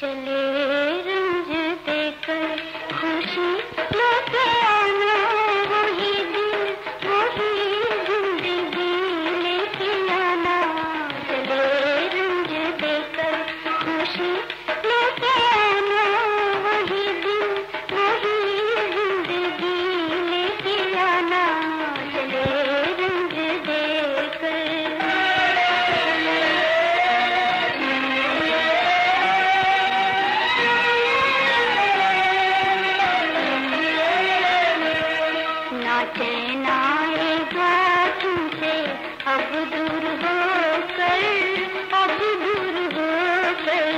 Sini. चैन आएगा तुमसे। अब दूर हो कर अब दूर हो कर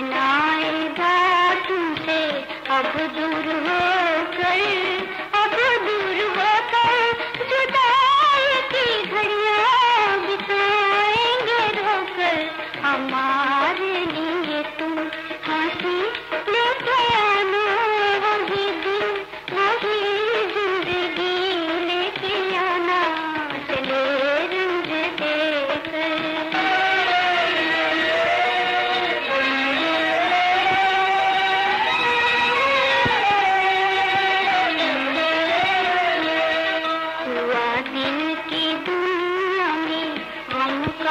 ना आएगा तुमसे, अब दूर हो कर